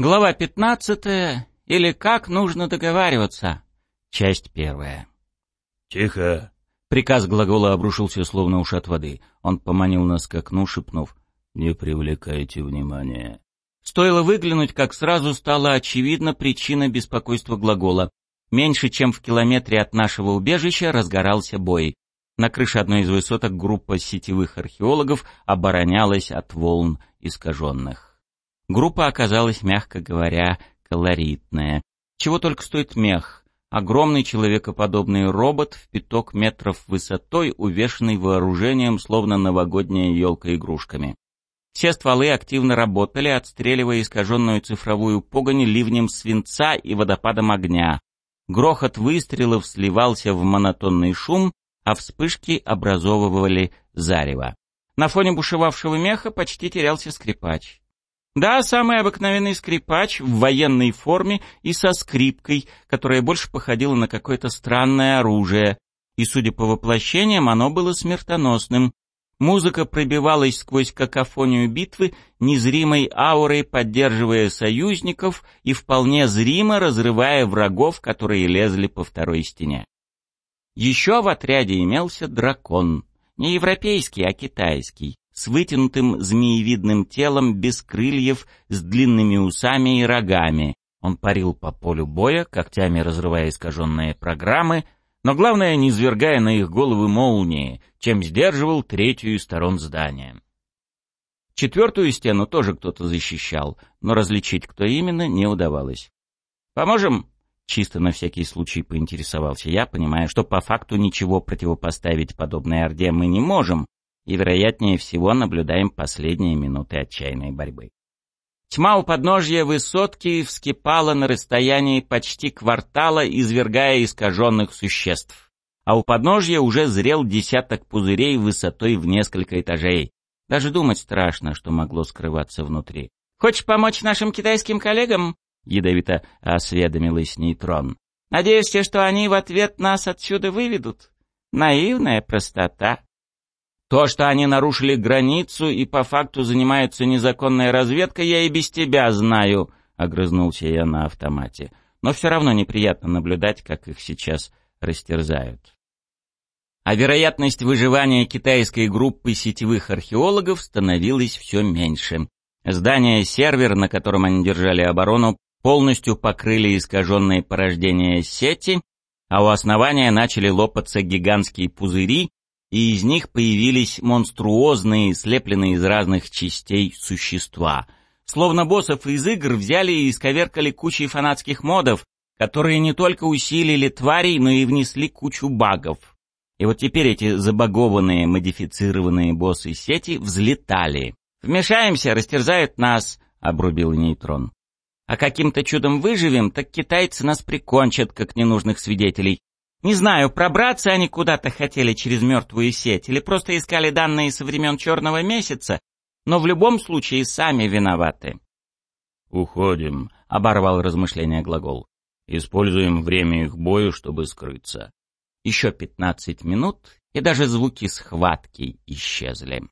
Глава пятнадцатая. Или как нужно договариваться. Часть первая. «Тихо!» Приказ глагола обрушился словно уж от воды. Он поманил нас к окну, шепнув «Не привлекайте внимания». Стоило выглянуть, как сразу стала очевидна причина беспокойства глагола. Меньше чем в километре от нашего убежища разгорался бой. На крыше одной из высоток группа сетевых археологов оборонялась от волн искаженных. Группа оказалась, мягко говоря, колоритная. Чего только стоит мех. Огромный человекоподобный робот в пяток метров высотой, увешанный вооружением, словно новогодняя елка игрушками. Все стволы активно работали, отстреливая искаженную цифровую погонь ливнем свинца и водопадом огня. Грохот выстрелов сливался в монотонный шум, а вспышки образовывали зарево. На фоне бушевавшего меха почти терялся скрипач. Да, самый обыкновенный скрипач в военной форме и со скрипкой, которая больше походила на какое-то странное оружие. И, судя по воплощениям, оно было смертоносным. Музыка пробивалась сквозь какофонию битвы, незримой аурой поддерживая союзников и вполне зримо разрывая врагов, которые лезли по второй стене. Еще в отряде имелся дракон. Не европейский, а китайский, с вытянутым змеевидным телом, без крыльев, с длинными усами и рогами. Он парил по полю боя, когтями разрывая искаженные программы — но главное, не извергая на их головы молнии, чем сдерживал третью из сторон здания. Четвертую стену тоже кто-то защищал, но различить, кто именно, не удавалось. «Поможем?» — чисто на всякий случай поинтересовался я, понимая, что по факту ничего противопоставить подобной орде мы не можем, и, вероятнее всего, наблюдаем последние минуты отчаянной борьбы. Тьма у подножья высотки вскипала на расстоянии почти квартала, извергая искаженных существ. А у подножья уже зрел десяток пузырей высотой в несколько этажей. Даже думать страшно, что могло скрываться внутри. «Хочешь помочь нашим китайским коллегам?» — ядовито осведомилась нейтрон. «Надеюсь, что они в ответ нас отсюда выведут. Наивная простота». То, что они нарушили границу и по факту занимаются незаконной разведкой, я и без тебя знаю, — огрызнулся я на автомате. Но все равно неприятно наблюдать, как их сейчас растерзают. А вероятность выживания китайской группы сетевых археологов становилась все меньше. Здание-сервер, на котором они держали оборону, полностью покрыли искаженные порождения сети, а у основания начали лопаться гигантские пузыри, и из них появились монструозные, слепленные из разных частей существа. Словно боссов из игр взяли и исковеркали кучей фанатских модов, которые не только усилили тварей, но и внесли кучу багов. И вот теперь эти забагованные, модифицированные боссы сети взлетали. «Вмешаемся, растерзают нас», — обрубил нейтрон. «А каким-то чудом выживем, так китайцы нас прикончат, как ненужных свидетелей. Не знаю, пробраться они куда-то хотели через мертвую сеть или просто искали данные со времен Черного месяца, но в любом случае сами виноваты. «Уходим», — оборвал размышления глагол. «Используем время их бою, чтобы скрыться». Еще пятнадцать минут, и даже звуки схватки исчезли.